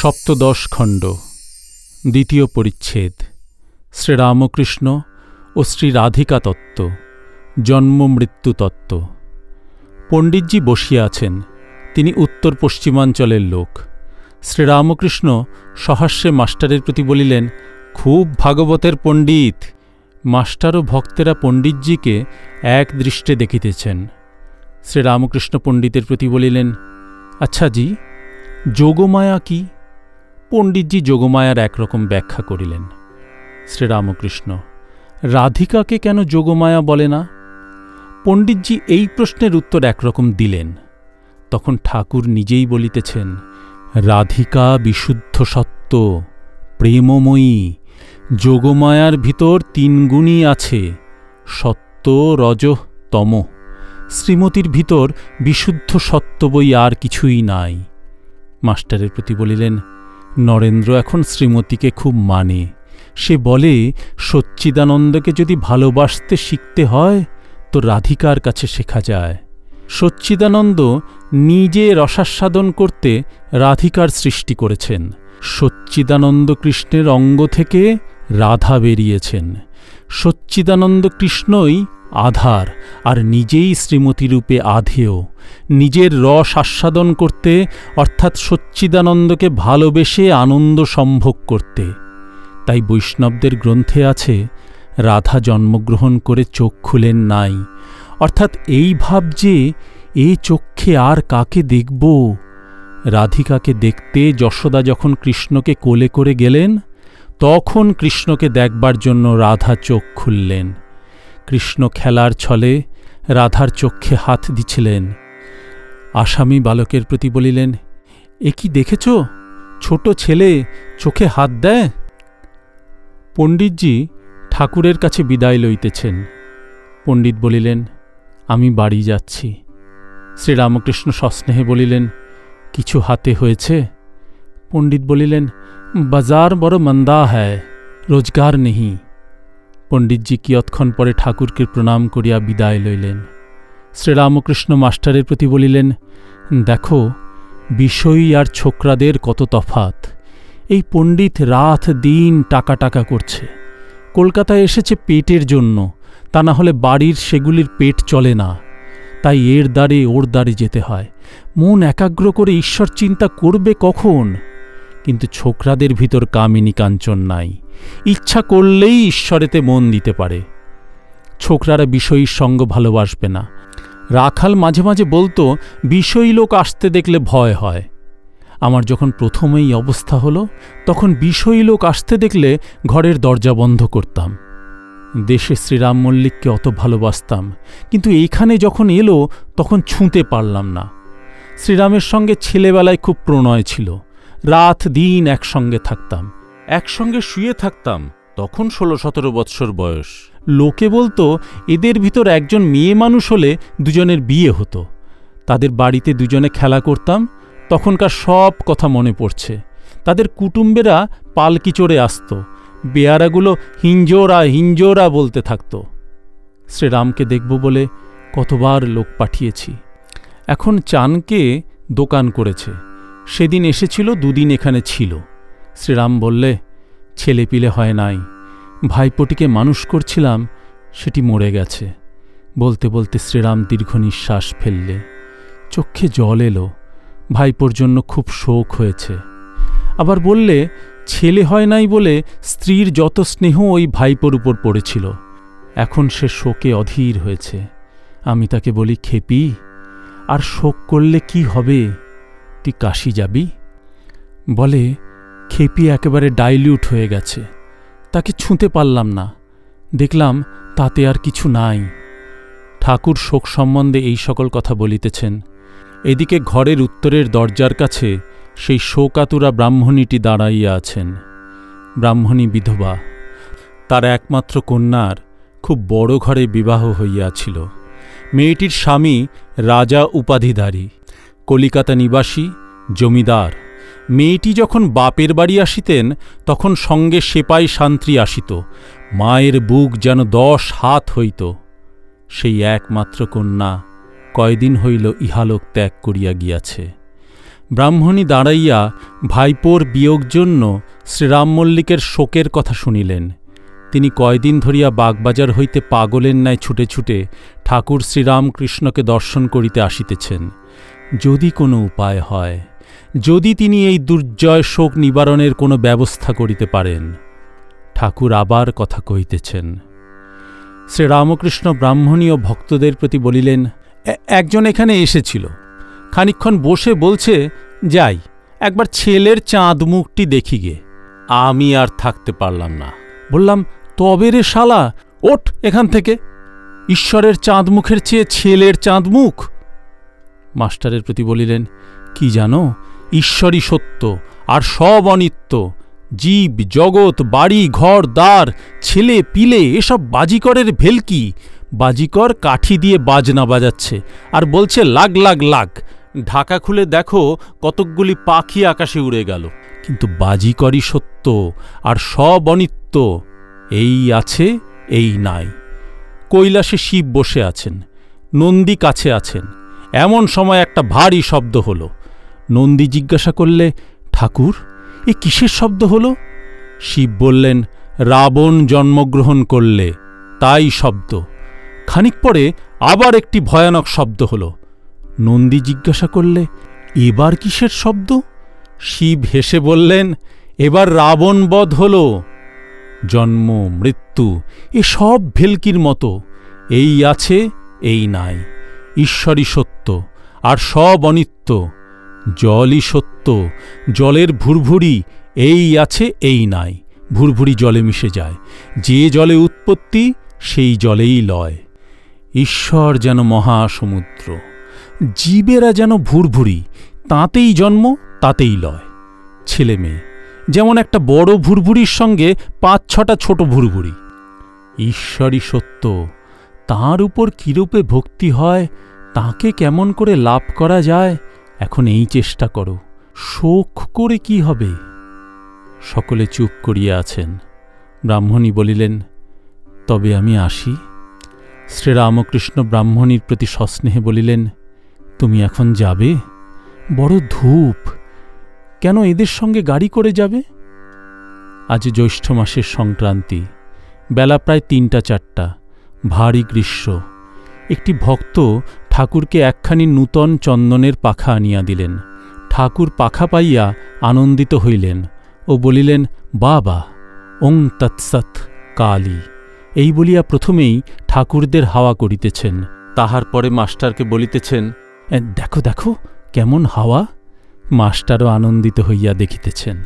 সপ্তদশ খণ্ড। দ্বিতীয় পরিচ্ছেদ। শ্রীরামকৃষ্ণ ও শ্রী রাধিকা তত্ত্ব। জন্ম মৃত্যু তত্ত্ব। পণ্ডিতজি বসিয়া আছেন। তিনি উত্তর পশ্চিমাঞ্চলের লোক। শ্রীরামকৃষ্ণ সহাস্যে মাস্টারের প্রতি বলিলেন, খুব ভাগবতের পণ্ডিত। মাস্টার ও ভক্তেরা পণ্ডিতজিকে এক দৃষ্টে দেখিতেছেন। শ্রীরামকৃষ্ণ পণ্ডিতের প্রতি বলিলেন আচ্ছা জি, যোগমায়া কি? পণ্ডিতজি যোগমায়ার একরকম ব্যাখ্যা করিলেন। শ্রীরামকৃষ্ণ, রাধিকাকে কেন যোগমায়া বলে না? পণ্ডিতজি এই প্রশ্নের উত্তর একরকম দিলেন। তখন ঠাকুর নিজেই বলিতেছেন, রাধিকা বিশুদ্ধ সত্য, প্রেমময়ী, যোগমায়ার ভিতর তিন গুণই আছে, সত্য, রজ, তম। শ্রীমতীর ভিতর বিশুদ্ধ সত্য বই আর কিছুই নাই। মাস্টারের প্রতি বলিলেন নরেন্দ্র এখন শ্রীমতীকে খুব মানে। সে বলে, সচ্চিদানন্দকে যদি ভালোবাসতে শিখতে হয়, তো রাধিকার কাছে শেখা যায়। সচ্চিদানন্দ নিজে রসাস্বাদন করতে রাধিকার সৃষ্টি করেছেন। সচ্চিদানন্দ কৃষ্ণের অঙ্গ থেকে রাধা বেরিয়েছেন। সচ্চিদানন্দ কৃষ্ণই আধার আর নিজেই শ্রীমতীরূপে আধেয় নিজের রস আস্বাদন করতে, অর্থাৎ সচ্চিদানন্দকে ভালোবেসে আনন্দ সম্ভোগ করতে। তাই বৈষ্ণবদের গ্রন্থে আছে, রাধা জন্মগ্রহণ করে চোখ খুলেন নাই। অর্থাৎ এই ভাব যে, এ চক্ষে আর কাকে দেখব? রাধিকাকে দেখতে যশোদা যখন কৃষ্ণকে কোলে করে গেলেন, তখন কৃষ্ণকে দেখবার জন্য রাধা চোখ খুললেন। কৃষ্ণ খেলার ছলে রাধার চক্ষে হাত দিছিলেন। আসামি বালকের প্রতি বলিলেন, এ কি দেখেছ? ছোট ছেলে চোখে হাত দেয়? পণ্ডিতজি ঠাকুরের কাছে বিদায় লইতেছেন। পণ্ডিত বলিলেন, আমি বাড়ি যাচ্ছি। শ্রীরামকৃষ্ণ সস্নেহে বলিলেন, কিছু হাতে হয়েছে? পণ্ডিত বলিলেন, বাজার বড় মন্দা হ্যায়, রোজগার নেহি পণ্ডিতজি কিয়ৎক্ষণ পরে ঠাকুরকে প্রণাম করিয়া বিদায় লইলেন। শ্রীরামকৃষ্ণ মাস্টারের প্রতি বলিলেন, দেখো, বিষয়ী আর ছোকরাদের কত তফাত। এই পণ্ডিত রাত দিন টাকা টাকা করছে। কলকাতায় এসেছে পেটের জন্য, তা না হলে বাড়ির সেগুলির পেট চলে না। তাই এর দ্বারে ওর দ্বারে যেতে হয়। মন একাগ্র করে ঈশ্বর চিন্তা করবে কখন? কিন্তু ছোকরাদের ভিতর কামিনী কাঞ্চন নাই। ইচ্ছা করলেই ঈশ্বরেতে মন দিতে পারে। ছোকরারা বিষয়ীর সঙ্গ ভালোবাসবে না। রাখাল মাঝে মাঝে বলতো, বিষয়ী লোক আসতে দেখলে ভয় হয়। আমার যখন প্রথমেই অবস্থা হলো, তখন বিষয়ী লোক আসতে দেখলে ঘরের দরজা বন্ধ করতাম। দেশে শ্রীরাম মল্লিককে অত ভালোবাসতাম, কিন্তু এইখানে যখন এলো, তখন ছুঁতে পারলাম না। শ্রীরামের সঙ্গে ছেলেবেলায় খুব প্রণয় ছিল। রাত দিন একসঙ্গে থাকতাম। একসঙ্গে শুয়ে থাকতাম, তখন ষোলো সতেরো বৎসর বয়স। লোকে বলতো, এদের ভিতর একজন মেয়ে মানুষ হলে দুজনের বিয়ে হতো। তাদের বাড়িতে দুজনে খেলা করতাম, তখনকার সব কথা মনে পড়ছে। তাদের কুটুম্বেরা পালকি চড়ে আসত, বেয়ারাগুলো হিঞ্জোরা হিঞ্জোরা বলতে থাকত। শ্রীরামকে দেখব বলে কতবার লোক পাঠিয়েছি। এখন চানকে দোকান করেছে। সেদিন এসেছিল, দুদিন এখানে ছিল। শ্রীরাম বললে, ছেলে পিলে হয় নাই। ভাইপোটিকে মানুষ করছিলাম, সেটি মরে গেছে। বলতে বলতে শ্রীরাম দীর্ঘ নিঃশ্বাস ফেললে। চক্ষে জল এলো। ভাইপোর জন্য খুব শোক হয়েছে। আবার বললে, ছেলে হয় নাই বলে স্ত্রীর যত স্নেহ ওই ভাইপোর উপর পড়েছিল। এখন সে শোকে অধীর হয়েছে। আমি তাকে বলি, খেপি, আর শোক করলে কি হবে তুই কাশি যাবি? বলে খেপি একেবারে ডাইলিউট হয়ে গেছে। তাকে ছুঁতে পারলাম না। দেখলাম তাতে আর কিছু নাই। ঠাকুর শোক সম্বন্ধে এই সকল কথা বলিতেছেন। এদিকে ঘরের উত্তরের দরজার কাছে সেই শোকাতুরা ব্রাহ্মণীটি দাঁড়াইয়া আছেন। ব্রাহ্মণী বিধবা। তার একমাত্র কন্যার খুব বড় ঘরে বিবাহ হইয়াছিল। মেয়েটির স্বামী রাজা উপাধিধারী। কলিকাতা নিবাসী, জমিদার। মেয়েটি যখন বাপের বাড়ি আসিতেন, তখন সঙ্গে সেপাই শান্ত্রী আসিত। মায়ের বুক যেন দশ হাত হইত। সেই একমাত্র কন্যা কয়দিন হইল ইহালোক ত্যাগ করিয়া গিয়াছে। ব্রাহ্মণী দাঁড়াইয়া ভাইপোর বিয়োগ জন্য শ্রীরাম মল্লিকের শোকের কথা শুনিলেন। তিনি কয়দিন ধরিয়া বাগবাজার হইতে পাগলের ন্যায় ছুটে ছুটে ঠাকুর শ্রীরামকৃষ্ণকে দর্শন করিতে আসিতেছেন। যদি কোনো উপায় হয়, যদি তিনি এই দুর্জয় শোক নিবারণের কোনো ব্যবস্থা করিতে পারেন। ঠাকুর আবার কথা কহিতেছেন, শ্রীরামকৃষ্ণ ব্রাহ্মণী ও ভক্তদের প্রতি বলিলেন একজন এখানে এসেছিল। খানিকক্ষণ বসে বলছে, যাই, একবার ছেলের চাঁদ মুখটি দেখি গে। আমি আর থাকতে পারলাম না। বললাম, তবে রে শালা, ওঠ এখান থেকে। ঈশ্বরের চাঁদ মুখের চেয়ে ছেলের চাঁদ মুখ মাস্টারের প্রতি বলিলেন, কি জানো, ঈশ্বরই সত্য আর সব অনিত্য। জীব, জগৎ, বাড়ি, ঘর, দ্বার, ছেলে, পিলে, এসব বাজিকরের ভেলকি। বাজিকর কাঠি দিয়ে বাজনা বাজাচ্ছে আর বলছে, লাগ লাগ লাগ। ঢাকা খুলে দেখো, কতকগুলি পাখি আকাশে উড়ে গেল। কিন্তু বাজিকরই সত্য আর সব অনিত্য। এই আছে, এই নাই। কৈলাসে শিব বসে আছেন, নন্দী কাছে আছেন। এমন সময় একটা ভারী শব্দ হল। নন্দী জিজ্ঞাসা করলে, ঠাকুর, এ কিসের শব্দ হল? শিব বললেন, রাবণ জন্মগ্রহণ করলে। তাই শব্দ। খানিক পরে আবার একটি ভয়ানক শব্দ হল। নন্দী জিজ্ঞাসা করলে, এবার কিসের শব্দ? শিব হেসে বললেন, এবার রাবণ বধ হল। জন্ম, মৃত্যু, এ সব ভেলকির মতো। এই আছে, এই নাই। ঈশ্বরই সত্য, আর সব অনিত্য। জলই সত্য, জলের ভুরভুরি, এই আছে, এই নাই। ভুরভুরি জলে মিশে যায়। যে জলে উৎপত্তি, সেই জলেই লয়। ঈশ্বর যেন মহাসমুদ্র, জীবেরা যেন ভুরভুরি, তাতেই জন্ম, তাতেই লয়। ছেলে মেয়ে, যেমন একটা বড় ভুরভুরির সঙ্গে পাঁচ ছটা ছোট ভুরভুরি। ঈশ্বরই সত্য তাঁর উপর কীরূপে ভক্তি হয়, তাকে কেমন করে লাভ করা যায়, এখন এই চেষ্টা করো, শোক করে কি হবে? সকলে চুপ করিয়া আছেন। ব্রাহ্মণী বলিলেন, তবে আমি আসি। শ্রীরামকৃষ্ণ ব্রাহ্মণীর প্রতি সস্নেহে বলিলেন, তুমি এখন যাবে? বড় ধূপ! কেন এদের সঙ্গে গাড়ি করে যাবে? আজ জ্যৈষ্ঠ মাসের সংক্রান্তি, বেলা প্রায় তিনটা চারটা। ভারী গ্রীষ্ম। একটি ভক্ত ঠাকুরকে একখানি নূতন চন্দনের পাখা আনিয়া দিলেন। ঠাকুর পাখা পাইয়া আনন্দিত হইলেন ও বলিলেন, বাবা, ওং তৎসৎ কালী। এই বলিয়া প্রথমেই ঠাকুরদের হাওয়া করিতেছেন। তাহার পরে মাস্টারকে বলিতেছেন দেখো দেখো, কেমন হাওয়া? মাস্টারও আনন্দিত হইয়া দেখিতেছেন।